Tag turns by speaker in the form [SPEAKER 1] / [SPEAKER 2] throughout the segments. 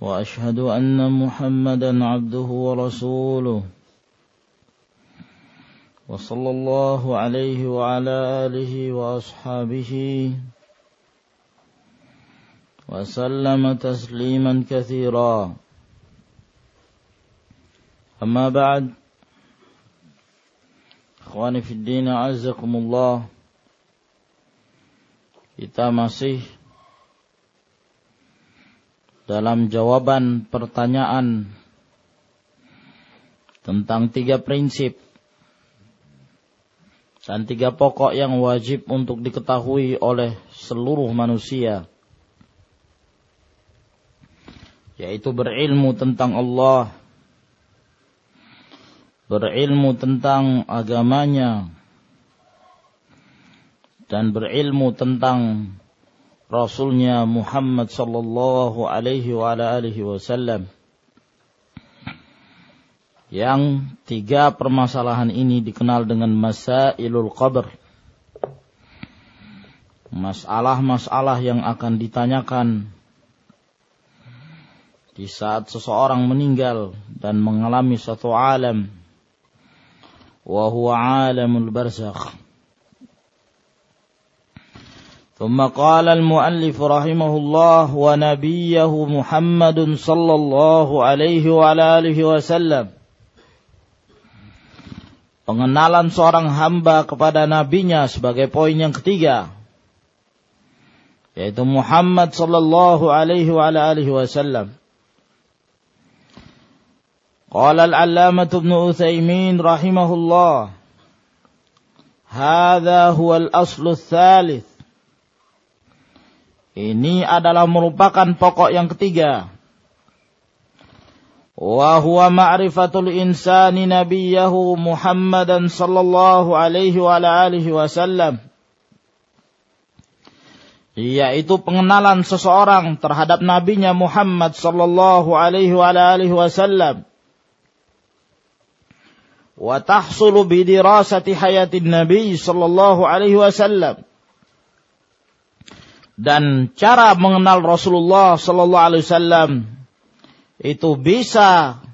[SPEAKER 1] وأشهد أن محمدا عبده ورسوله. وصلى الله عليه وعلى آله وأصحابه وسلم تسليما كثيرا. أما بعد إخواني في الدين أعزكم الله. Kita masih dalam jawaban pertanyaan tentang tiga prinsip dan tiga pokok yang wajib untuk diketahui oleh seluruh manusia yaitu berilmu tentang Allah berilmu tentang agamanya dan berilmu tentang Rasulnya Muhammad sallallahu alaihi wa ala alihi wasallam. Yang tiga permasalahan ini dikenal dengan masailul qabr. Masalah-masalah yang akan ditanyakan di saat seseorang meninggal dan mengalami satu alam wa huwa alamul barzakh ثم قال المؤلف رحمه الله ونبيه محمد صلى الله عليه وعلى آله وسلم Pengenalan seorang hamba kepada nabinya sebagai poin yang ketiga yaitu Muhammad sallallahu alaihi wa alihi wasallam. Qala al-'allamah Ibnu Utsaimin rahimahullah Hadha huwa al-aslu ats-tsalits ini adalah merupakan pokok yang ketiga. Wa huwa ma'rifatul insani nabiyahu Muhammadan sallallahu alaihi wa alihi wasallam. Yaitu pengenalan seseorang terhadap nabinya Muhammad sallallahu alaihi wa alihi wasallam. Wa tahsulu bidirasati hayatin nabi sallallahu alaihi wasallam dan cara mengenal Rasulullah sallallahu alaihi wasallam itu bisa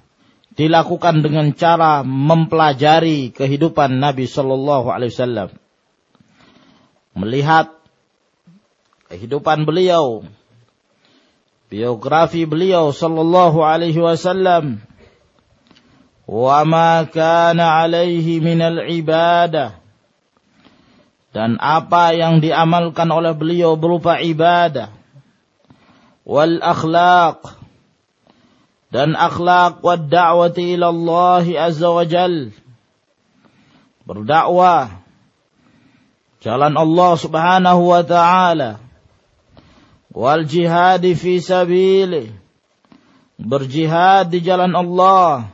[SPEAKER 1] dilakukan dengan cara mempelajari kehidupan Nabi sallallahu alaihi wasallam. Melihat kehidupan beliau, biografi beliau sallallahu alaihi wasallam, wa ma kana alaihi minal ibadah dan apa yang diamalkan oleh beliau berupa ibadah wal akhlaq dan akhlak wa da'wati ila Allah azza wa jal. Berdakwah jalan Allah subhanahu wa ta'ala wal jihad fi sabilih berjihad di jalan Allah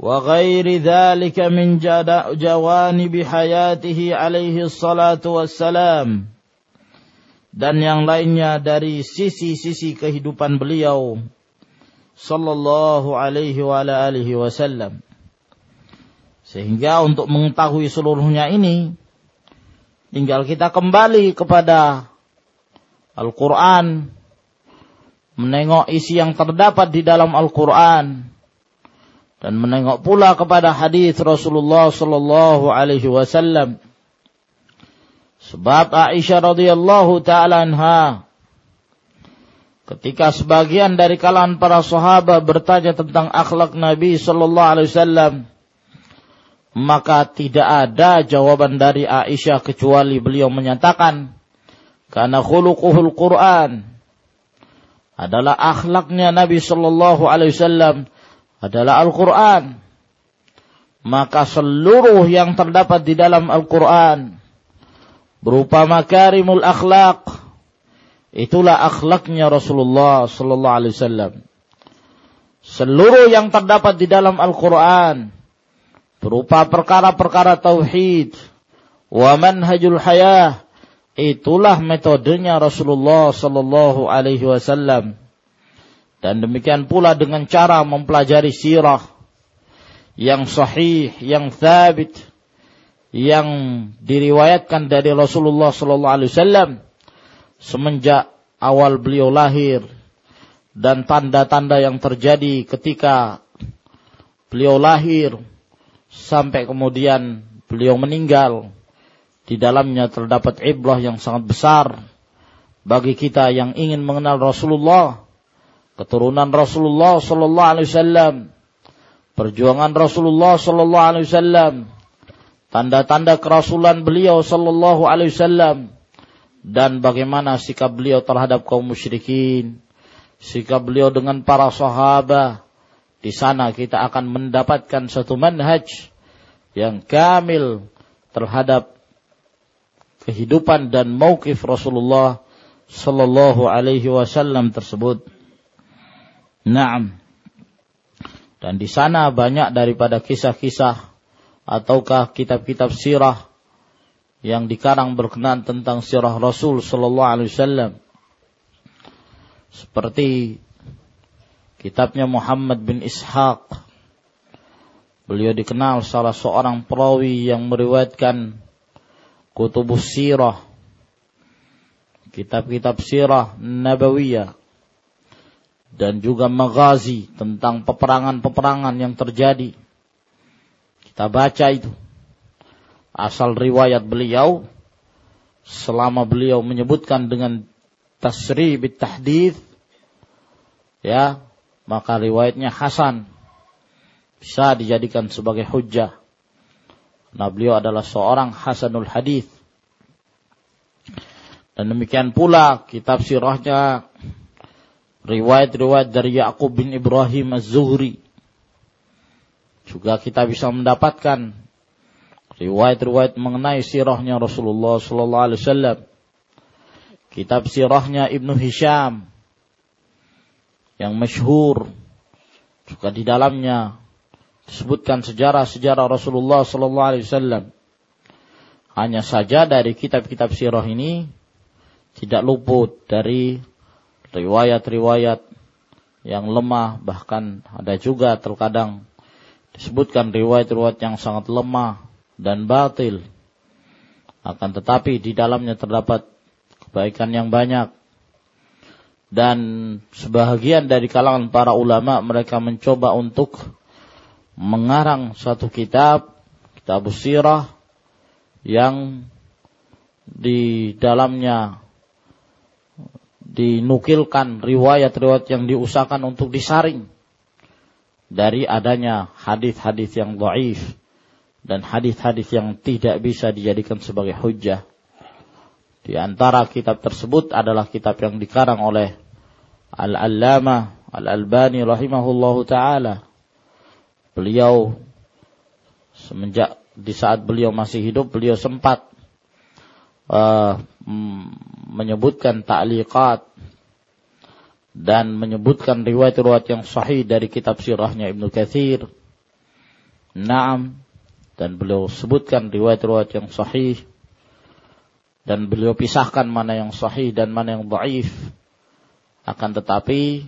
[SPEAKER 1] وغير ذلك من جوانب حياته عليه الصلاة والسلام dan yang lainnya dari sisi-sisi kehidupan beliau sallallahu alaihi wa alihi wasallam sehingga untuk mengetahui seluruhnya ini tinggal kita kembali kepada Al-Qur'an menengok isi yang terdapat di dalam Al-Qur'an dan menengok pula kepada hadis Rasulullah sallallahu alaihi wasallam. Sebab Aisyah radhiyallahu taala anha ketika sebagian dari kalangan para sahabat bertanya tentang akhlak Nabi sallallahu alaihi wasallam maka tidak ada jawaban dari Aisyah kecuali beliau menyatakan karena khuluquhul Quran adalah akhlaknya Nabi sallallahu alaihi wasallam adalah Al-Quran. Maka seluruh yang terdapat di dalam Al-Quran berupa makarimul akhlak itulah akhlaknya Rasulullah sallallahu alaihi wasallam. seluruh yang terdapat di dalam Al-Quran berupa perkara-perkara tauhid wa manhajul hayah itulah metodenya Rasulullah sallallahu alaihi wasallam dan demikian pula dengan cara mempelajari sirah yang sahih yang thabit yang diriwayatkan dari Rasulullah sallallahu alaihi wasallam semenjak awal beliau lahir dan tanda-tanda yang terjadi ketika beliau lahir sampai kemudian beliau meninggal. Di dalamnya terdapat ibrah yang sangat besar bagi kita yang ingin mengenal Rasulullah, keturunan Rasulullah sallallahu alaihi wasallam, perjuangan Rasulullah sallallahu alaihi wasallam, tanda-tanda kerasulan beliau sallallahu alaihi wasallam dan bagaimana sikap beliau terhadap kaum musyrikin, sikap beliau dengan para sahabat. Di sana kita akan mendapatkan satu manhaj yang kamil terhadap kehidupan dan mauqif Rasulullah sallallahu alaihi wasallam tersebut. Naam. Dan di sana banyak daripada kisah-kisah ataukah kitab-kitab sirah yang dikarang berkenaan tentang sirah Rasul sallallahu alaihi wasallam seperti kitabnya Muhammad bin Ishaq. Beliau dikenal salah seorang perawi yang meriwayatkan kutubus sirah, kitab-kitab sirah nabawiyah, dan juga magazi tentang peperangan-peperangan yang terjadi. Kita baca itu. Asal riwayat beliau, selama beliau menyebutkan dengan tasri bit tahdith ya maka riwayatnya hasan bisa dijadikan sebagai hujjah nah beliau adalah seorang hasanul hadith dan demikian pula kitab sirahnya riwayat-riwayat dari Yakub bin Ibrahim Az-Zuhri. Juga kita bisa mendapatkan riwayat-riwayat mengenai sirahnya Rasulullah sallallahu alaihi wasallam. Kitab sirahnya Ibnu Hisham yang masyhur. Juga di dalamnya disebutkan sejarah-sejarah Rasulullah sallallahu alaihi wasallam. Hanya saja dari kitab-kitab sirah ini tidak luput dari riwayat-riwayat yang lemah bahkan ada juga terkadang disebutkan riwayat-riwayat yang sangat lemah dan batil. Akan tetapi di dalamnya terdapat kebaikan yang banyak. Dan sebahagian dari kalangan para ulama mereka mencoba untuk mengarang satu kitab, kitab sirah yang di dalamnya dinukilkan riwayat-riwayat yang diusahakan untuk disaring dari adanya hadis-hadis yang dhaif dan hadis-hadis yang tidak bisa dijadikan sebagai hujah. Di antara kitab tersebut adalah kitab yang dikarang oleh Al-Allamah Al-Albani rahimahullahu taala. Beliau semenjak di saat beliau masih hidup beliau sempat uh, menyebutkan ta'liqat dan menyebutkan riwayat-riwayat yang sahih dari kitab sirahnya Ibnu Katsir. Naam dan beliau sebutkan riwayat-riwayat yang sahih dan beliau pisahkan mana yang sahih dan mana yang dhaif. Akan tetapi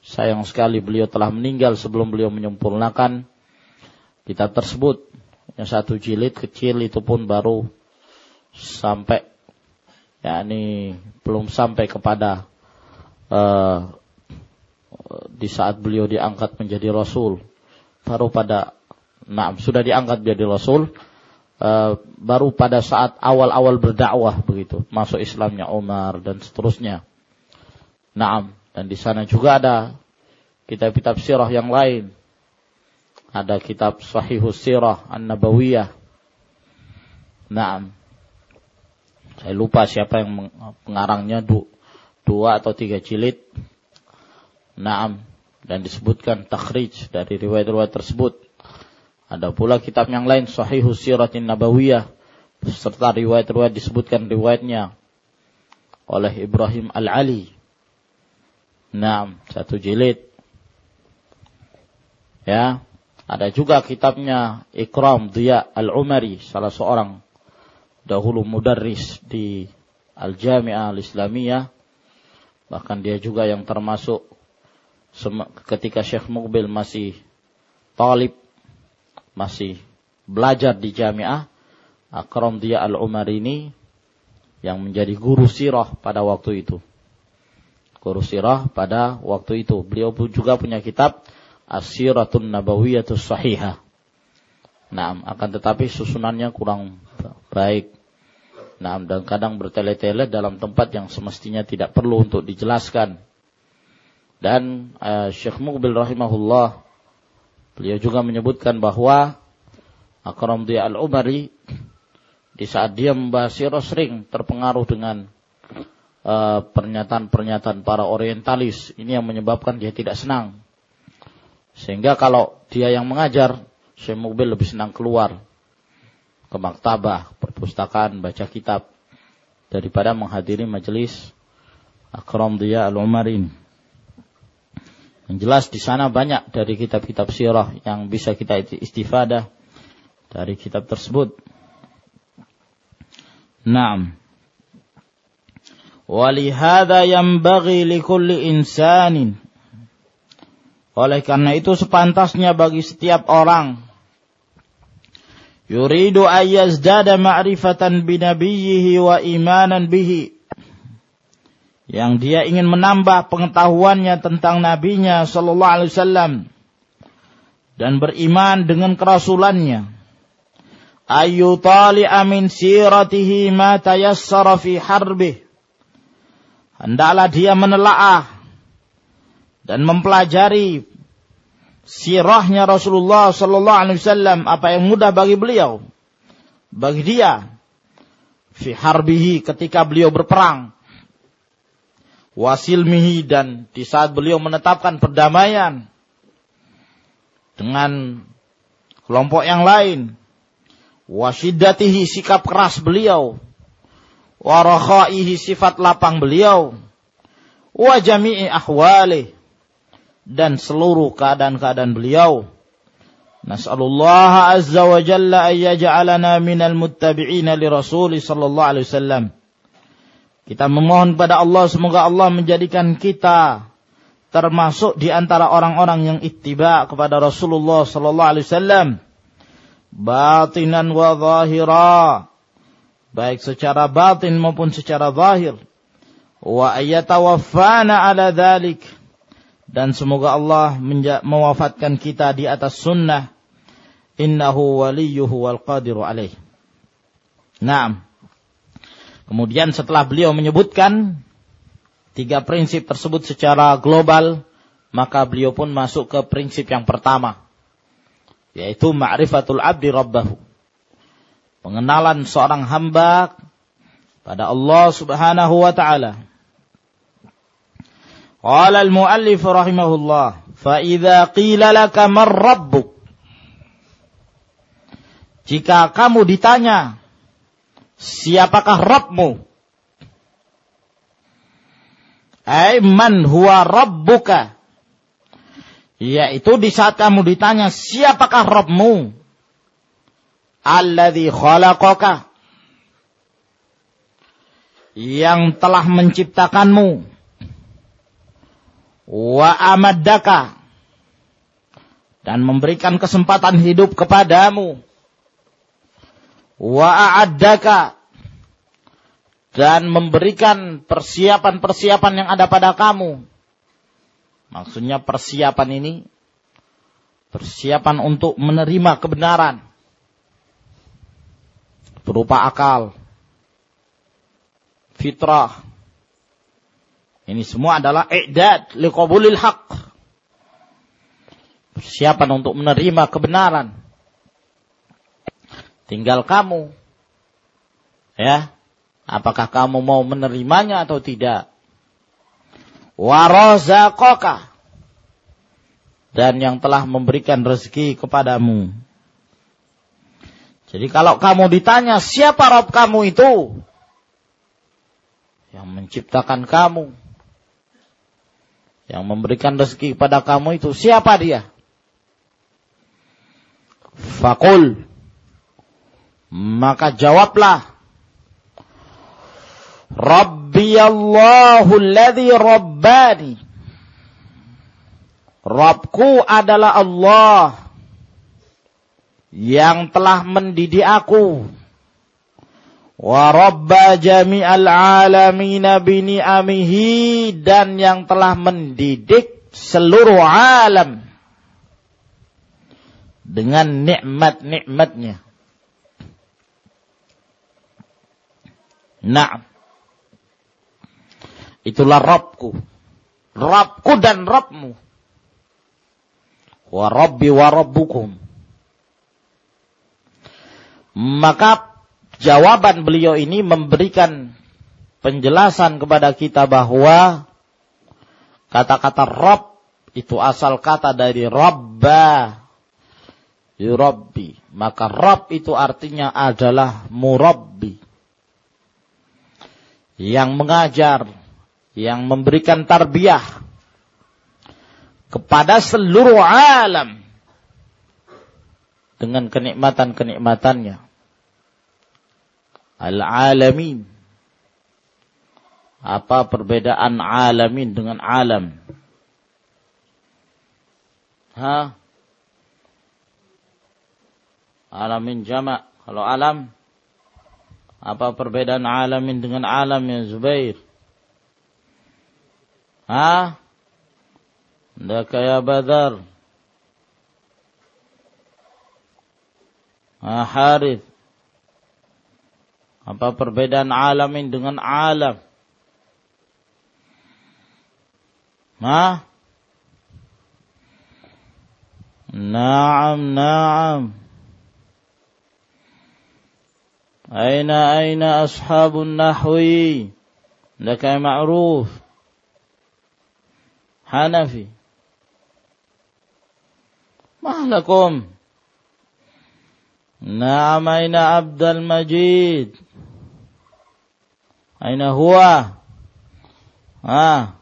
[SPEAKER 1] sayang sekali beliau telah meninggal sebelum beliau menyempurnakan kitab tersebut. Yang satu jilid kecil itu pun baru sampai yakni belum sampai kepada uh, di saat beliau diangkat menjadi rasul baru pada nah sudah diangkat menjadi rasul Eh, baru pada saat awal-awal berdakwah begitu masuk Islamnya Umar dan seterusnya. Naam dan di sana juga ada kitab-kitab sirah yang lain. Ada kitab Sahihus Sirah An-Nabawiyah. Naam. Saya lupa siapa yang mengarangnya du, dua atau tiga jilid. Naam dan disebutkan takhrij dari riwayat-riwayat tersebut. Ada pula kitab yang lain Sahih Siratin Nabawiyah serta riwayat-riwayat disebutkan riwayatnya oleh Ibrahim Al-Ali. Nah, satu jilid. Ya, ada juga kitabnya Ikram Dia Al-Umari, salah seorang dahulu mudarris di Al-Jami'ah Al-Islamiyah. Bahkan dia juga yang termasuk ketika Syekh Mukbil masih talib, masih belajar di Jami'ah, Akram Dia Al-Umari ini yang menjadi guru sirah pada waktu itu. Guru sirah pada waktu itu. Beliau juga punya kitab As-Siratun Nabawiyatus Sahihah. Nah, akan tetapi susunannya kurang baik. Nah, dan kadang bertele-tele dalam tempat yang semestinya tidak perlu untuk dijelaskan. Dan uh, Syekh Muqbil rahimahullah beliau juga menyebutkan bahwa Akram Al-Umari di saat dia membahas sering terpengaruh dengan eh, pernyataan-pernyataan uh, para orientalis. Ini yang menyebabkan dia tidak senang sehingga kalau dia yang mengajar, Syekh Mukbil lebih senang keluar ke maktabah, perpustakaan, baca kitab daripada menghadiri majelis Akram dia Al-Umarin. Yang jelas di sana banyak dari kitab-kitab sirah yang bisa kita istifadah dari kitab tersebut. Naam. Walihada yang bagi likulli insanin. Oleh karena itu sepantasnya bagi setiap orang yuridu ayyazdada ma'rifatan binabiyhi wa imanan bihi. Yang dia ingin menambah pengetahuannya tentang nabinya sallallahu alaihi wasallam dan beriman dengan kerasulannya. Ayu tali'a min siratihi ma tayassara fi harbih hendaklah dia menelaah dan mempelajari sirahnya Rasulullah sallallahu alaihi wasallam apa yang mudah bagi beliau? Bagi dia fi harbihi ketika beliau berperang. Wasilmihi dan di saat beliau menetapkan perdamaian dengan kelompok yang lain. Wasiddatihi sikap keras beliau. Warakhaihi sifat lapang beliau. Wa jami'i ahwalih dan seluruh keadaan-keadaan beliau. Nas'alullah azza wa jalla an yaj'alana minal muttabi'ina li Rasul sallallahu alaihi wasallam. Kita memohon kepada Allah semoga Allah menjadikan kita termasuk di antara orang-orang yang ittiba kepada Rasulullah sallallahu alaihi wasallam batinan wa zahira baik secara batin maupun secara zahir wa ayatawaffana ala dhalik dan semoga Allah mewafatkan kita di atas sunnah innahu waliyuhu wal qadiru alaih. Naam. Kemudian setelah beliau menyebutkan tiga prinsip tersebut secara global, maka beliau pun masuk ke prinsip yang pertama, yaitu ma'rifatul abdi rabbahu. Pengenalan seorang hamba pada Allah Subhanahu wa taala. Qala al-muallif rahimahullah, fa idza qila laka man? Jika kamu ditanya, siapakah Rabbmu? Ai man huwa rabbuka? Yaitu di saat kamu ditanya, siapakah Rabbmu? Alladhi khalaqaka. Yang telah menciptakanmu wa amaddaka. Dan memberikan kesempatan hidup kepadamu. Wa a'addaka. Dan memberikan persiapan-persiapan yang ada pada kamu. Maksudnya persiapan ini persiapan untuk menerima kebenaran. Berupa akal, fitrah, ini semua adalah i'dad liqabulil haq. Persiapan untuk menerima kebenaran. Tinggal kamu. Ya. Apakah kamu mau menerimanya atau tidak? Warazaqaka. Dan yang telah memberikan rezeki kepadamu. Jadi kalau kamu ditanya siapa Rob kamu itu? Yang menciptakan kamu yang memberikan rezeki kepada kamu itu siapa dia? Fakul. Maka jawablah. Rabbi Allahu alladhi rabbani. Rabbku adalah Allah yang telah mendidik aku. Rabba jami'al alamina bini'amihi dan yang telah mendidik seluruh alam dengan nikmat-nikmatnya. Nah, itulah Rabbku. Rabbku dan Rabbmu wa rabbi wa rabbukum. Maka jawaban beliau ini memberikan penjelasan kepada kita bahwa kata-kata Rabb itu asal kata dari Rabba yurabbi. Maka Rabb itu artinya adalah murabbi. Yang mengajar, yang memberikan tarbiyah, kepada seluruh alam dengan kenikmatan-kenikmatannya. Al-alamin. Apa perbedaan alamin dengan alam? Ha? Alamin jamak. Kalau alam, apa perbedaan alamin dengan alam ya Zubair? Ha? Dah kayak Badar. Ha, Harith. Apa perbedaan alamin dengan alam? Ma? Naam, naam. Aina aina ashabun nahwi? Laka ma'ruf. Hanafi. Mahlakum. Mahlakum. نعم أين عبد المجيد أين هو ها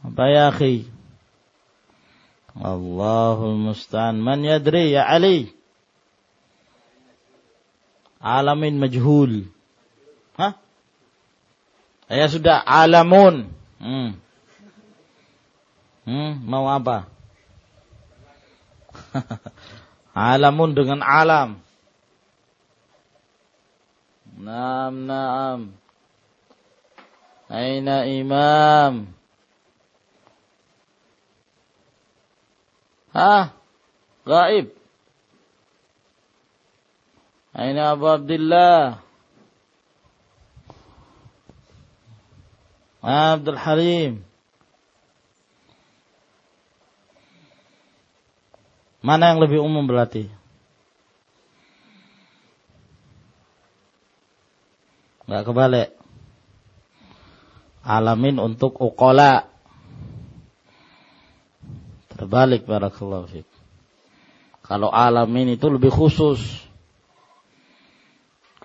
[SPEAKER 1] apa ya akhi Allahul musta'an man yadri ya Ali alamin majhul Hah? Ya sudah alamun hmm. Hmm, mau apa? Alamun dengan alam. Naam, naam. Aina imam? Hah? Gaib. Aina Abu Abdullah? Abdul Halim. Mana yang lebih umum berarti? Enggak kebalik. Alamin untuk ukola. Terbalik barakallahu fiqh. Kalau alamin itu lebih khusus.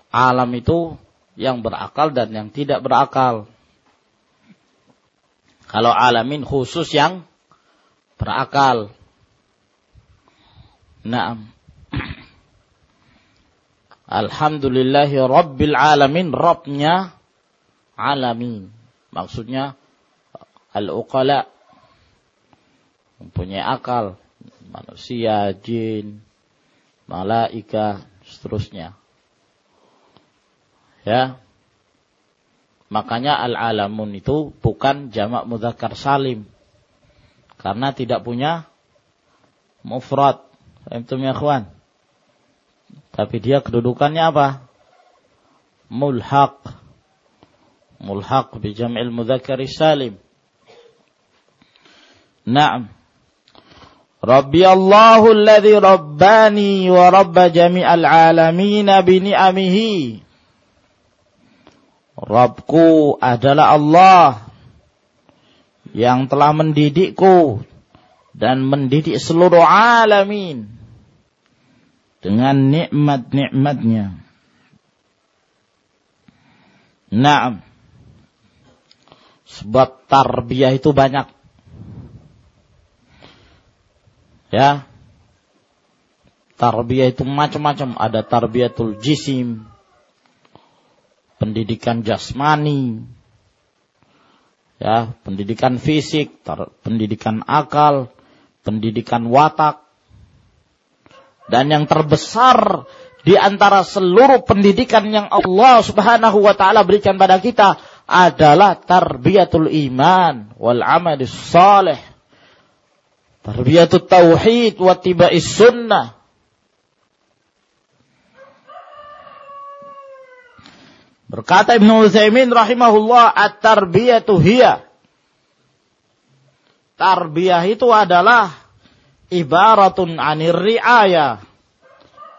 [SPEAKER 1] Alam itu yang berakal dan yang tidak berakal. Kalau alamin khusus yang berakal. Naam. Alhamdulillahi Rabbil Alamin. Rabbnya alamin. Maksudnya al-uqala. Mempunyai akal. Manusia, jin, malaika, seterusnya. Ya. Makanya al-alamun itu bukan jamak mudzakkar salim. Karena tidak punya mufrad. Antum ya kawan. Tapi dia kedudukannya apa? Mulhaq. Mulhaq bi jam'il mudzakkar salim. Naam. Rabbi Allahu alladhi rabbani wa rabba jami'al alamin bi ni'amihi. Rabbku adalah Allah yang telah mendidikku dan mendidik seluruh alamin dengan nikmat-nikmatnya. Nah, sebab tarbiyah itu banyak. Ya. Tarbiyah itu macam-macam, ada tarbiyatul jisim, pendidikan jasmani, ya, pendidikan fisik, pendidikan akal, pendidikan watak. Dan yang terbesar di antara seluruh pendidikan yang Allah Subhanahu wa taala berikan pada kita adalah tarbiyatul iman wal amal salih. Tarbiyatul tauhid wa tiba'is sunnah. Berkata Ibnu Utsaimin rahimahullah, at-tarbiyatu hiya. Tarbiyah itu adalah ibaratun anir riaya.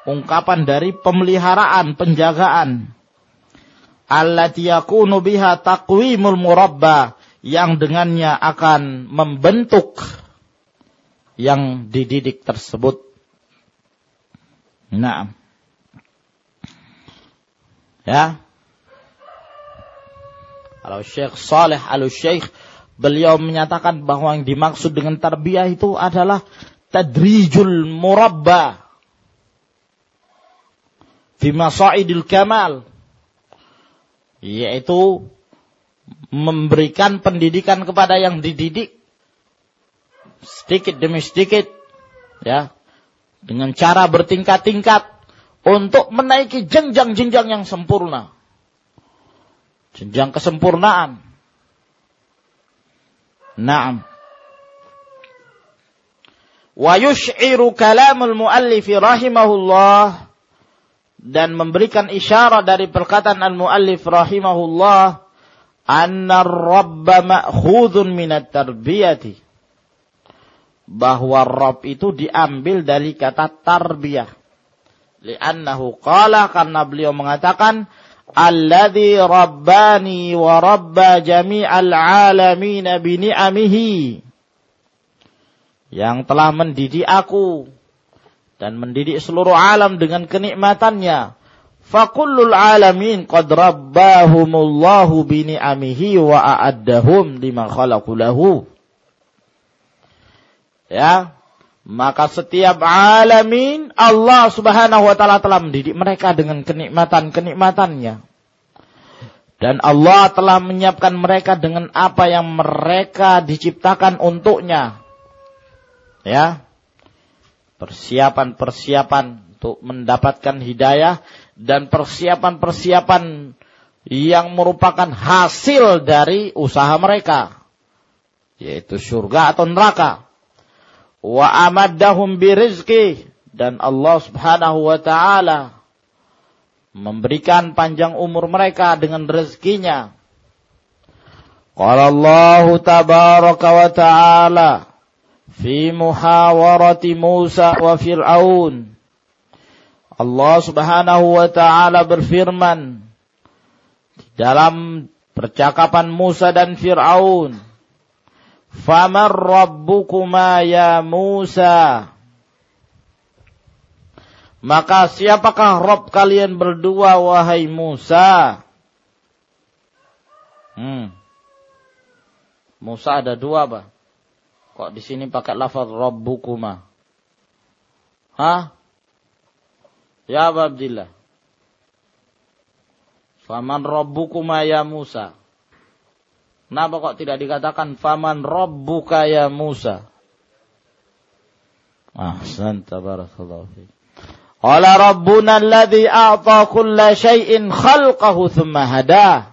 [SPEAKER 1] Ungkapan dari pemeliharaan, penjagaan. Allati yakunu biha taqwimul murabba yang dengannya akan membentuk yang dididik tersebut. Nah. Ya. Kalau Syekh Saleh Al-Syekh beliau menyatakan bahwa yang dimaksud dengan tarbiyah itu adalah tadrijul murabba fi masaidil kamal yaitu memberikan pendidikan kepada yang dididik sedikit demi sedikit ya dengan cara bertingkat-tingkat untuk menaiki jenjang-jenjang yang sempurna jenjang kesempurnaan. Naam. Wa yush'iru kalamul muallif rahimahullah dan memberikan isyarat dari perkataan al-muallif rahimahullah anna rabba ma'khudun minat tarbiyati bahwa Rabb itu diambil dari kata tarbiyah li'annahu qala karena beliau mengatakan alladhi rabbani wa rabba jami'al alamin bini'amihi yang telah mendidik aku dan mendidik seluruh alam dengan kenikmatannya. Fakullul alamin qad rabbahumullahu bini'amihi wa a'addahum lima khalaqu lahu. Ya maka setiap alamin Allah subhanahu wa ta'ala telah mendidik mereka dengan kenikmatan-kenikmatannya. Dan Allah telah menyiapkan mereka dengan apa yang mereka diciptakan untuknya. Ya. Persiapan-persiapan untuk mendapatkan hidayah dan persiapan-persiapan yang merupakan hasil dari usaha mereka. Yaitu surga atau neraka wa amaddahum birizki dan Allah Subhanahu wa taala memberikan panjang umur mereka dengan rezekinya. Qala Allah tabaraka wa taala fi muhawarati Musa wa Fir'aun. Allah Subhanahu wa taala berfirman dalam percakapan Musa dan Fir'aun Faman rabbukuma ya Musa? Maka siapakah Rob kalian berdua wahai Musa? Hmm. Musa ada dua apa? Kok di sini pakai lafaz rabbukuma? Hah? Ya Abdillah. Faman rabbukuma ya Musa? Kenapa kok tidak dikatakan faman rabbuka ya Musa? Ahsan tabarakallahu fi. Qala rabbuna alladhi a'ta kulla syai'in khalqahu thumma hada.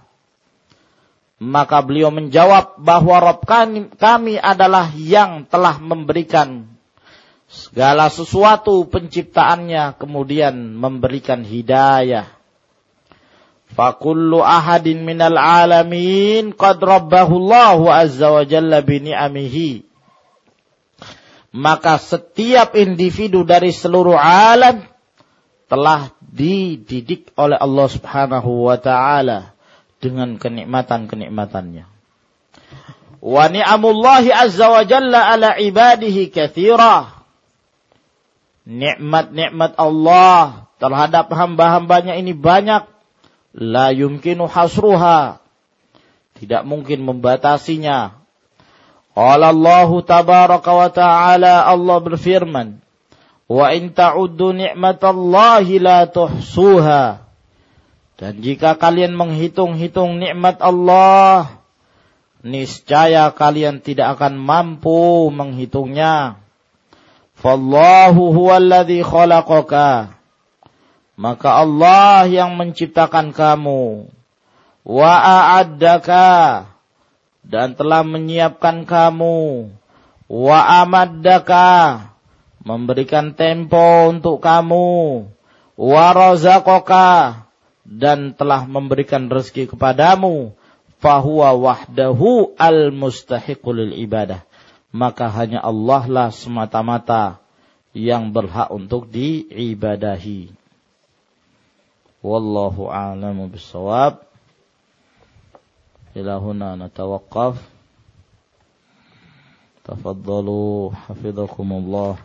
[SPEAKER 1] Maka beliau menjawab bahwa Rabb kami, kami adalah yang telah memberikan segala sesuatu penciptaannya kemudian memberikan hidayah Fakullu ahadin minal alamin qad rabbahu Allah azza wa jalla bi ni'amihi. Maka setiap individu dari seluruh alam telah dididik oleh Allah Subhanahu wa taala dengan kenikmatan-kenikmatannya. Wa ni'amullahi azza wa jalla ala ibadihi kathira. Nikmat-nikmat Allah terhadap hamba-hambanya ini banyak la yumkinu hasruha. Tidak mungkin membatasinya. Qala Allah tabaraka wa ta'ala Allah berfirman, "Wa in ta'uddu ni'matallahi la tuhsuha." Dan jika kalian menghitung-hitung nikmat Allah, niscaya kalian tidak akan mampu menghitungnya. Fallahu huwallazi khalaqaka. Maka Allah yang menciptakan kamu. Wa a'addaka. Dan telah menyiapkan kamu. Wa amaddaka. Memberikan tempo untuk kamu. Wa razaqaka. Dan telah memberikan rezeki kepadamu. Fahuwa wahdahu al mustahiqul ibadah. Maka hanya Allah lah semata-mata yang berhak untuk diibadahi wallahu a'lamu bissawab إلى هنا نتوقف. تفضلوا حفظكم الله.